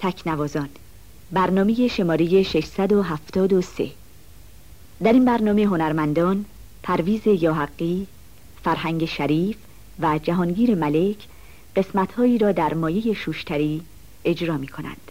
تکنوازان برنامه شماره 673 در این برنامه هنرمندان پرویز یاحقی، فرهنگ شریف و جهانگیر ملک قسمتهایی را در مایه شوشتری اجرا می کنند.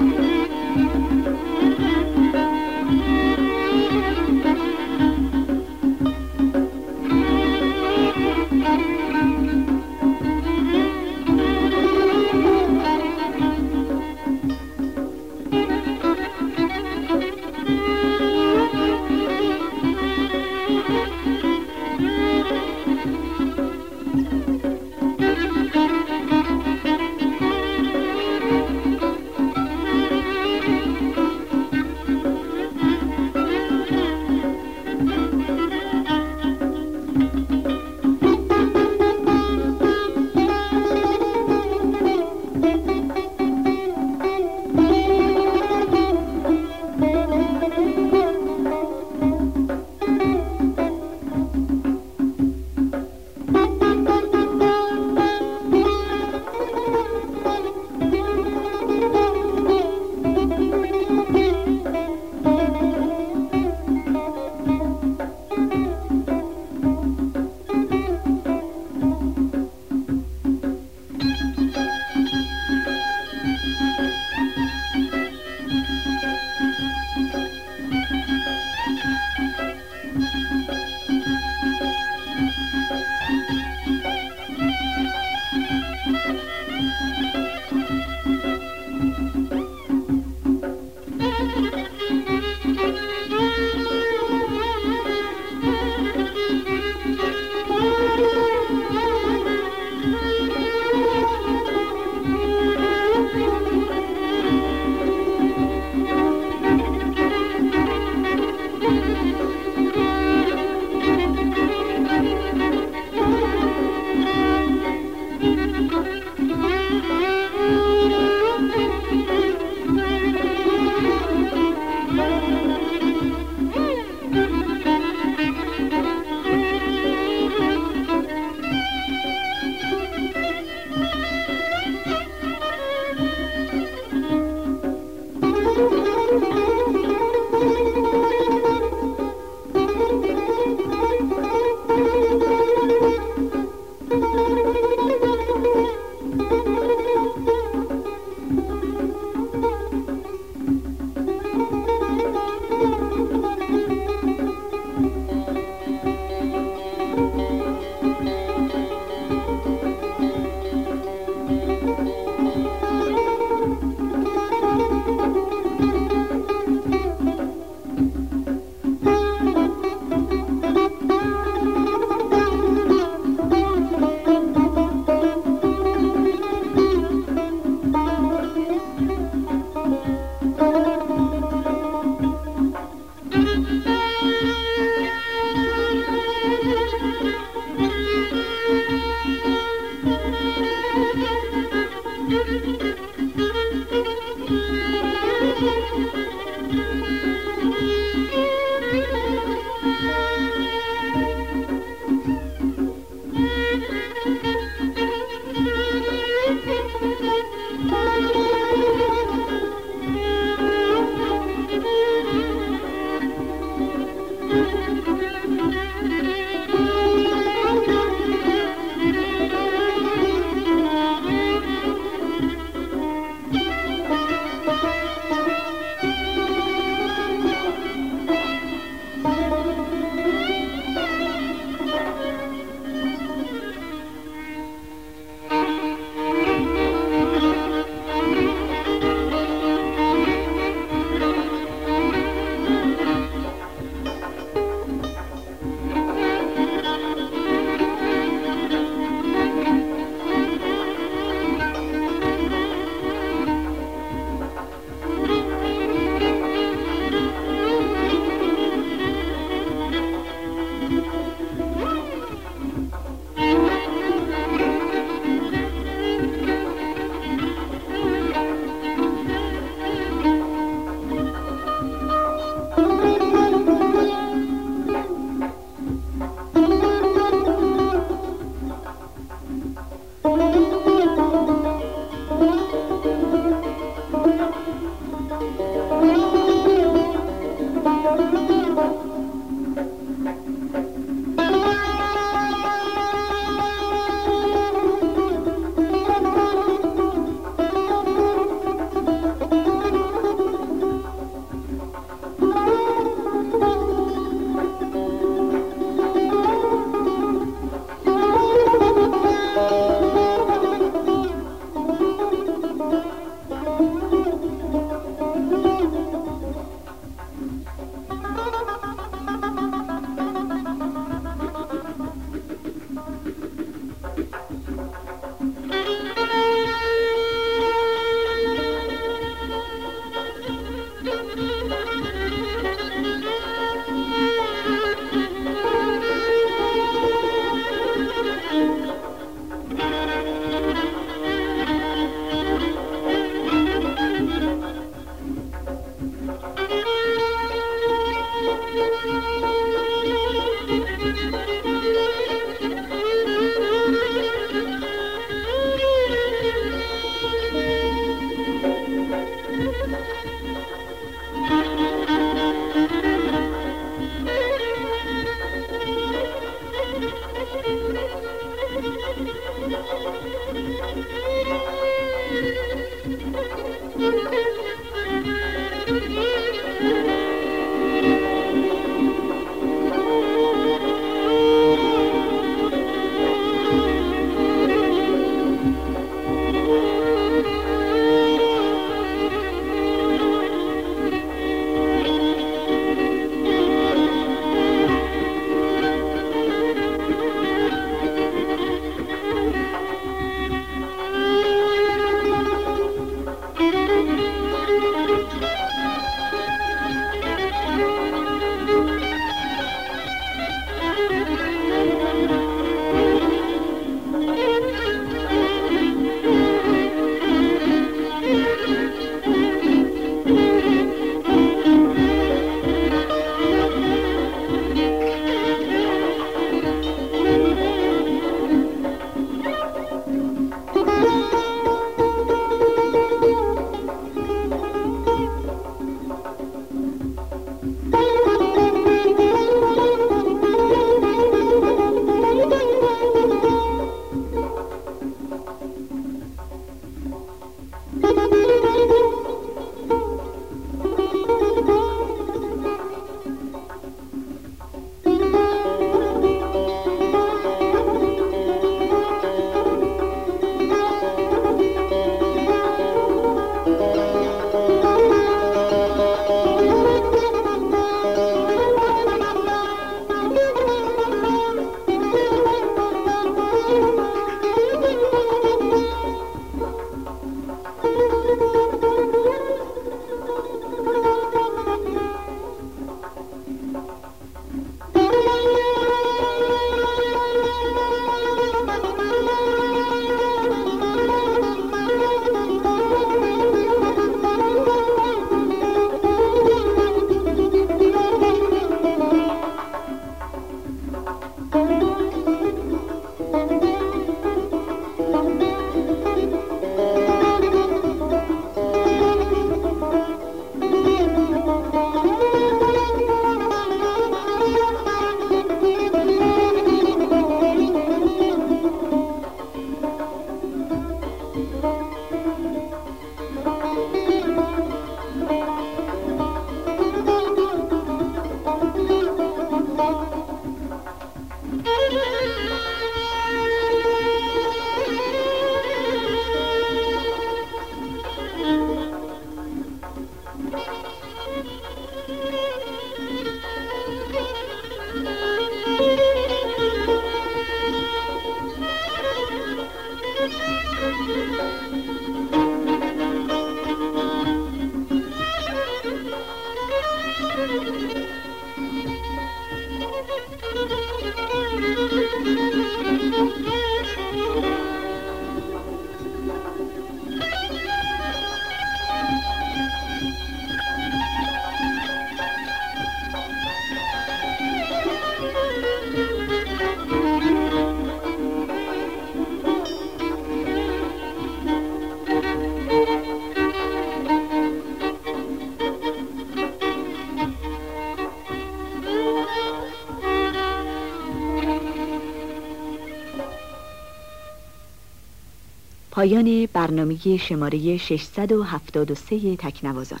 پایان برنامه شماره 673 تکنوازان